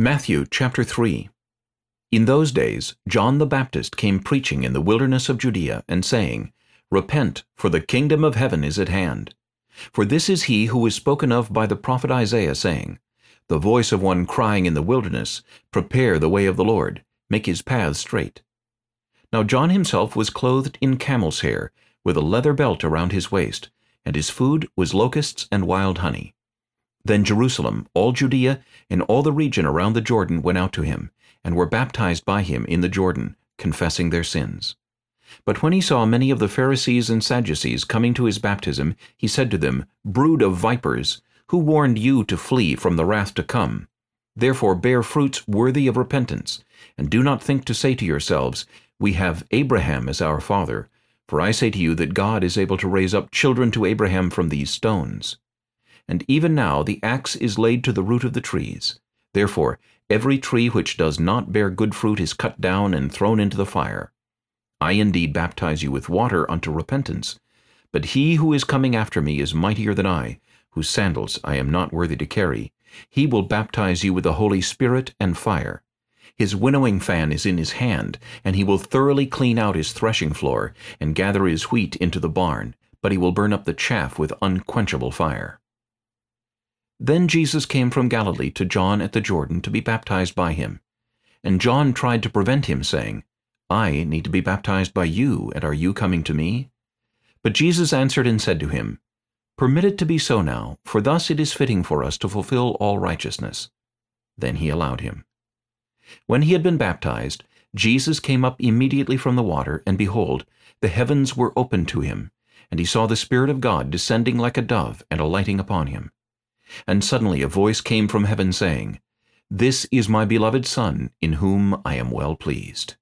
Matthew chapter 3 In those days John the Baptist came preaching in the wilderness of Judea, and saying, Repent, for the kingdom of heaven is at hand. For this is he who was spoken of by the prophet Isaiah, saying, The voice of one crying in the wilderness, Prepare the way of the Lord, make his paths straight. Now John himself was clothed in camel's hair, with a leather belt around his waist, and his food was locusts and wild honey. Then Jerusalem, all Judea, and all the region around the Jordan went out to him, and were baptized by him in the Jordan, confessing their sins. But when he saw many of the Pharisees and Sadducees coming to his baptism, he said to them, Brood of vipers, who warned you to flee from the wrath to come? Therefore bear fruits worthy of repentance, and do not think to say to yourselves, We have Abraham as our father, for I say to you that God is able to raise up children to Abraham from these stones. And even now the axe is laid to the root of the trees. Therefore every tree which does not bear good fruit is cut down and thrown into the fire. I indeed baptize you with water unto repentance. But he who is coming after me is mightier than I, whose sandals I am not worthy to carry. He will baptize you with the Holy Spirit and fire. His winnowing fan is in his hand, and he will thoroughly clean out his threshing floor, and gather his wheat into the barn, but he will burn up the chaff with unquenchable fire. Then Jesus came from Galilee to John at the Jordan to be baptized by him. And John tried to prevent him, saying, I need to be baptized by you, and are you coming to me? But Jesus answered and said to him, Permit it to be so now, for thus it is fitting for us to fulfill all righteousness. Then he allowed him. When he had been baptized, Jesus came up immediately from the water, and behold, the heavens were opened to him, and he saw the Spirit of God descending like a dove and alighting upon him. And suddenly a voice came from heaven saying, This is my beloved Son, in whom I am well pleased.